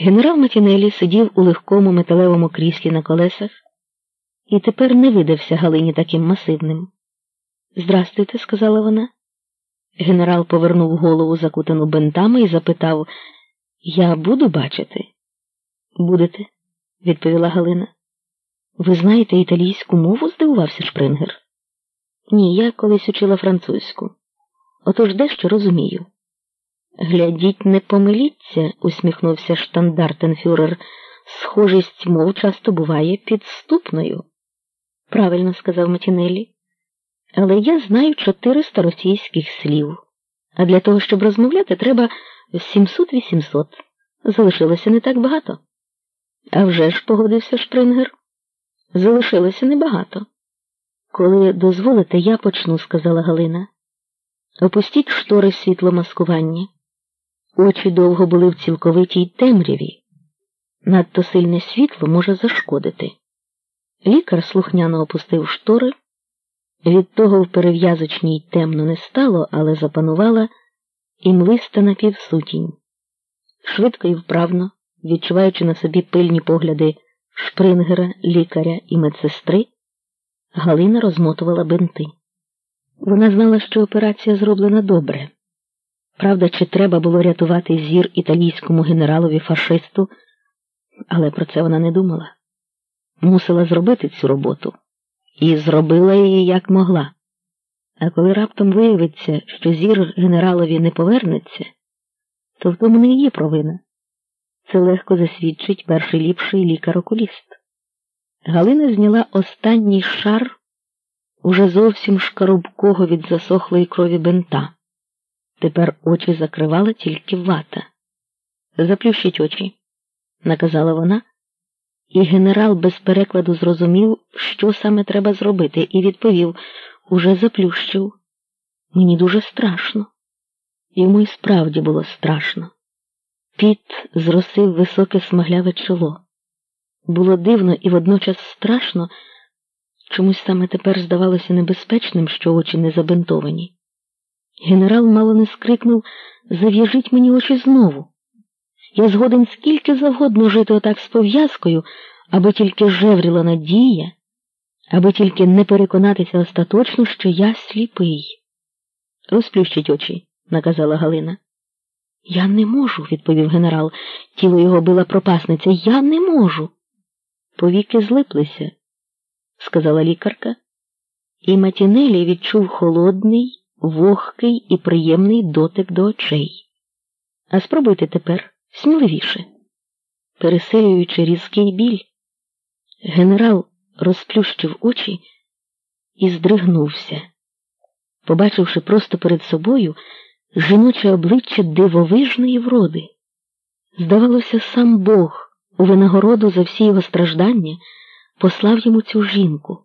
Генерал Матінелі сидів у легкому металевому кріслі на колесах і тепер не видався Галині таким масивним. Здрастуйте, сказала вона. Генерал повернув голову, закутану бентами, і запитав Я буду бачити? Будете, відповіла Галина. Ви знаєте італійську мову? здивувався Шпрингер. Ні, я колись учила французьку. Отож дещо розумію. Глядіть, не помиліться, усміхнувся штандартенфюрер. Схожість мов часто буває підступною. Правильно сказав Матінелі. Але я знаю 400 російських слів. А для того, щоб розмовляти, треба 700-800. Залишилося не так багато. А вже ж погодився Шпрингер. Залишилося небагато. Коли дозволите, я почну, сказала Галина. Опустіть штори світломаскування. Очі довго були в цілковитій темряві. Надто сильне світло може зашкодити. Лікар слухняно опустив штори. Від того в перев'язочній темно не стало, але запанувала і млиста напівсутінь. Швидко і вправно, відчуваючи на собі пильні погляди шпрингера, лікаря і медсестри, Галина розмотувала бинти. Вона знала, що операція зроблена добре. Правда, чи треба було рятувати зір італійському генералові фашисту, але про це вона не думала. Мусила зробити цю роботу і зробила її як могла. А коли раптом виявиться, що зір генералові не повернеться, то в тому не її провина. Це легко засвідчить перший ліпший лікар-окуліст. Галина зняла останній шар уже зовсім шкарубкого від засохлої крові бента. Тепер очі закривала тільки вата. Заплющіть очі, наказала вона, і генерал без перекладу зрозумів, що саме треба зробити, і відповів уже заплющив. Мені дуже страшно. Йому й справді було страшно. Піт зросив високе смагляве чоло. Було дивно і водночас страшно, чомусь саме тепер здавалося небезпечним, що очі не забинтовані. Генерал мало не скрикнув зав'яжіть мені очі знову. Я згоден скільки завгодно жити отак з пов'язкою, аби тільки жевріла надія, аби тільки не переконатися остаточно, що я сліпий. Розплющіть очі, наказала Галина. Я не можу, відповів генерал. Тіло його била пропасниця. Я не можу. Повіки злиплися, сказала лікарка, і Матінелі відчув холодний, вогкий і приємний дотик до очей. А спробуйте тепер сміливіше, пересилюючи різкий біль. Генерал розплющив очі і здригнувся, побачивши просто перед собою жіноче обличчя дивовижної вроди. Здавалося, сам Бог у винагороду за всі його страждання послав йому цю жінку.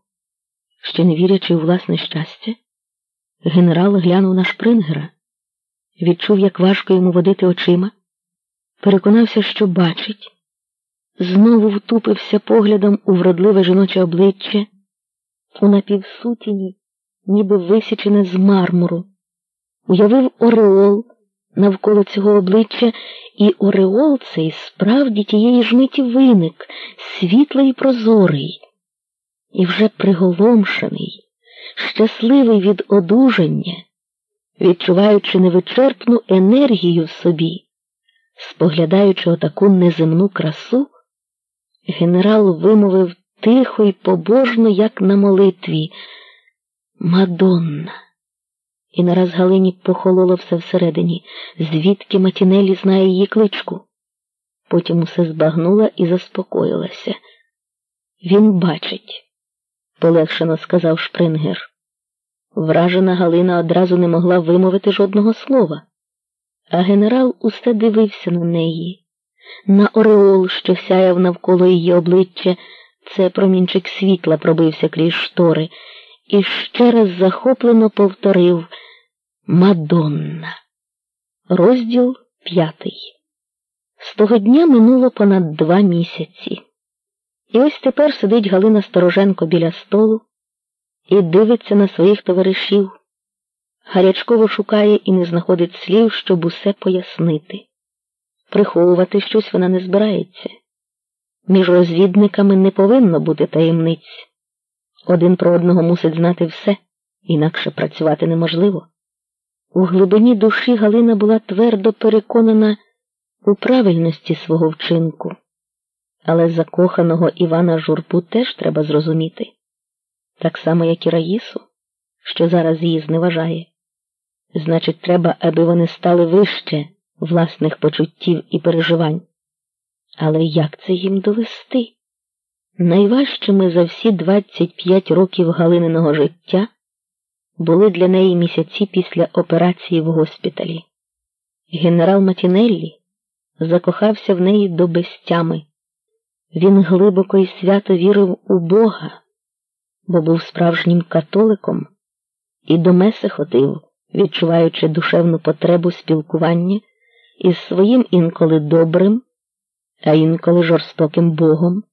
Ще не вірячи у власне щастя, генерал глянув на шпрингера, відчув, як важко йому водити очима, переконався, що бачить, знову втупився поглядом у вродливе жіноче обличчя, у напівсутіні, ніби висічене з мармуру, уявив Ореол навколо цього обличчя, і Ореол цей справді тієї ж миті виник, світлий і прозорий, і вже приголомшений, щасливий від одужання, відчуваючи невичерпну енергію в собі, споглядаючи отаку неземну красу, генерал вимовив тихо й побожно, як на молитві, Мадонна. І нараз Галині похололо все всередині, звідки Матінелі знає її кличку. Потім усе збагнула і заспокоїлася. Він бачить, полегшено сказав Шпрингер. Вражена Галина одразу не могла вимовити жодного слова, а генерал усе дивився на неї, на Ореол, що сяяв навколо її обличчя, це промінчик світла пробився крізь штори, і ще раз захоплено повторив. Мадонна. Розділ п'ятий. З того дня минуло понад два місяці. І ось тепер сидить Галина Стороженко біля столу і дивиться на своїх товаришів. Гарячково шукає і не знаходить слів, щоб усе пояснити. приховувати щось вона не збирається. Між розвідниками не повинно бути таємниць. Один про одного мусить знати все, інакше працювати неможливо. У глибині душі Галина була твердо переконана у правильності свого вчинку, але закоханого Івана Журбу теж треба зрозуміти, так само, як і Раїсу, що зараз її зневажає. Значить, треба, аби вони стали вище власних почуттів і переживань. Але як це їм довести? Найважчими за всі 25 років Галининого життя були для неї місяці після операції в госпіталі. Генерал Матінеллі закохався в неї до безтями. Він глибоко і свято вірив у Бога, бо був справжнім католиком і до меси ходив, відчуваючи душевну потребу спілкування із своїм інколи добрим, а інколи жорстоким Богом.